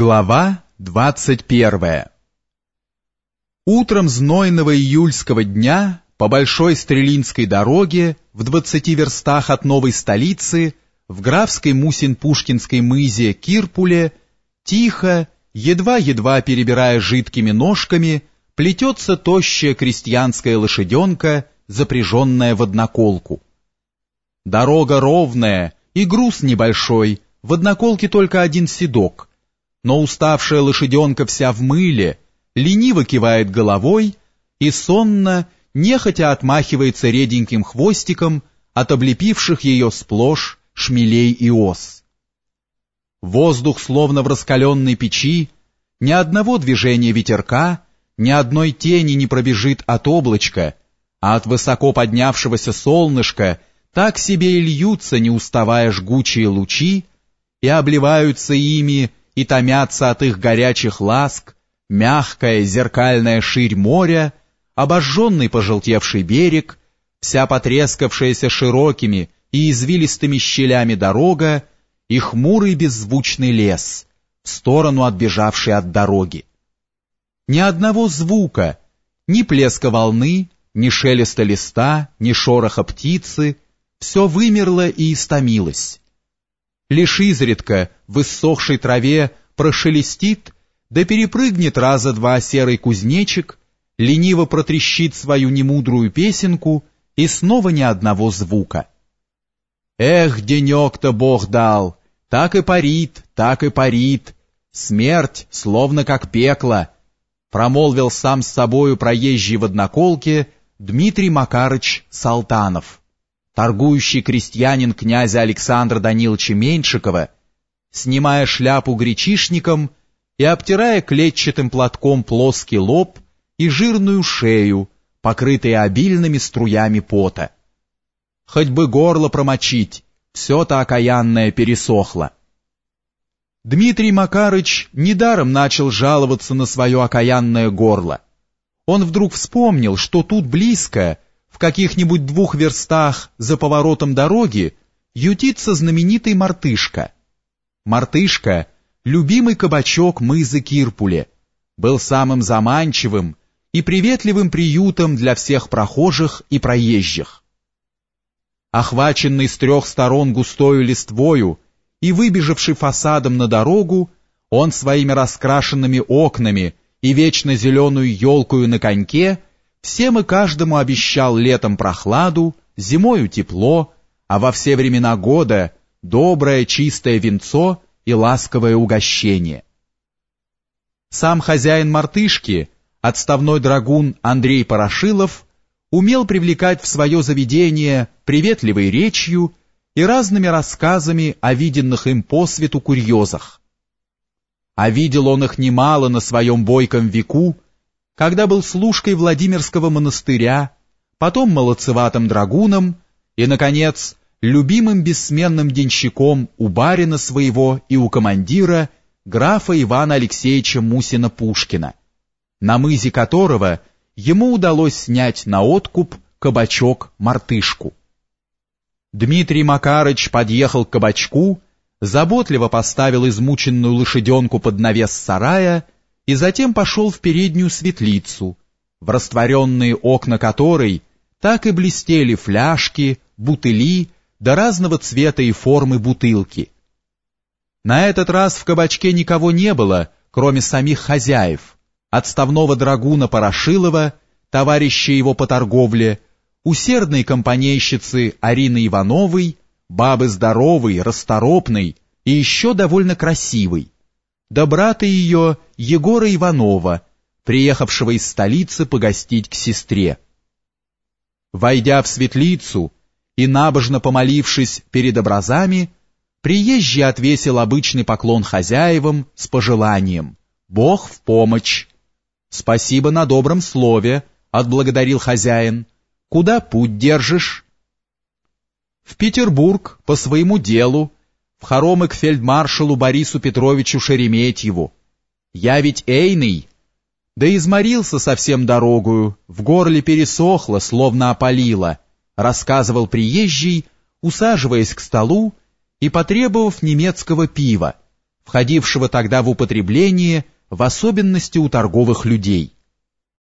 Глава 21 Утром знойного июльского дня по Большой Стрелинской дороге в 20 верстах от новой столицы в графской Мусин-Пушкинской мызе Кирпуле тихо, едва-едва перебирая жидкими ножками, плетется тощая крестьянская лошаденка, запряженная в одноколку. Дорога ровная и груз небольшой, в одноколке только один седок — но уставшая лошаденка вся в мыле, лениво кивает головой и сонно, нехотя отмахивается реденьким хвостиком от облепивших ее сплошь шмелей и ос. Воздух словно в раскаленной печи, ни одного движения ветерка, ни одной тени не пробежит от облачка, а от высоко поднявшегося солнышка так себе и льются, не уставая жгучие лучи, и обливаются ими и томятся от их горячих ласк, мягкая зеркальная ширь моря, обожженный пожелтевший берег, вся потрескавшаяся широкими и извилистыми щелями дорога и хмурый беззвучный лес, в сторону отбежавший от дороги. Ни одного звука, ни плеска волны, ни шелеста листа, ни шороха птицы, все вымерло и истомилось. Лишь изредка в иссохшей траве прошелестит, да перепрыгнет раза два серый кузнечик, лениво протрещит свою немудрую песенку и снова ни одного звука. Эх, денек-то Бог дал, так и парит, так и парит, смерть словно как пекло, промолвил сам с собою проезжий в одноколке Дмитрий Макарыч Салтанов торгующий крестьянин князя Александра Даниловича Меньшикова, снимая шляпу гречишником и обтирая клетчатым платком плоский лоб и жирную шею, покрытые обильными струями пота. Хоть бы горло промочить, все-то окаянное пересохло. Дмитрий Макарыч недаром начал жаловаться на свое окаянное горло. Он вдруг вспомнил, что тут близко, в каких-нибудь двух верстах за поворотом дороги ютится знаменитый мартышка. Мартышка — любимый кабачок мызы Кирпуле, был самым заманчивым и приветливым приютом для всех прохожих и проезжих. Охваченный с трех сторон густою листвою и выбежавший фасадом на дорогу, он своими раскрашенными окнами и вечно зеленую елкою на коньке — Всем и каждому обещал летом прохладу, зимою тепло, а во все времена года доброе чистое венцо и ласковое угощение. Сам хозяин мартышки, отставной драгун Андрей Порошилов, умел привлекать в свое заведение приветливой речью и разными рассказами о виденных им по свету курьезах. А видел он их немало на своем бойком веку, когда был служкой Владимирского монастыря, потом молодцеватым драгуном и, наконец, любимым бессменным денщиком у барина своего и у командира графа Ивана Алексеевича Мусина-Пушкина, на мызе которого ему удалось снять на откуп кабачок-мартышку. Дмитрий Макарыч подъехал к кабачку, заботливо поставил измученную лошаденку под навес сарая и затем пошел в переднюю светлицу, в растворенные окна которой так и блестели фляжки, бутыли, до разного цвета и формы бутылки. На этот раз в кабачке никого не было, кроме самих хозяев, отставного драгуна Порошилова, товарища его по торговле, усердной компанейщицы Арины Ивановой, бабы здоровой, расторопной и еще довольно красивой, да брата ее Егора Иванова, приехавшего из столицы погостить к сестре. Войдя в светлицу и набожно помолившись перед образами, приезжий отвесил обычный поклон хозяевам с пожеланием «Бог в помощь!» «Спасибо на добром слове», — отблагодарил хозяин. «Куда путь держишь?» «В Петербург, по своему делу», в хоромы к фельдмаршалу Борису Петровичу Шереметьеву. Я ведь Эйный. Да изморился совсем дорогую, в горле пересохло, словно опалило, рассказывал приезжий, усаживаясь к столу и потребовав немецкого пива, входившего тогда в употребление в особенности у торговых людей.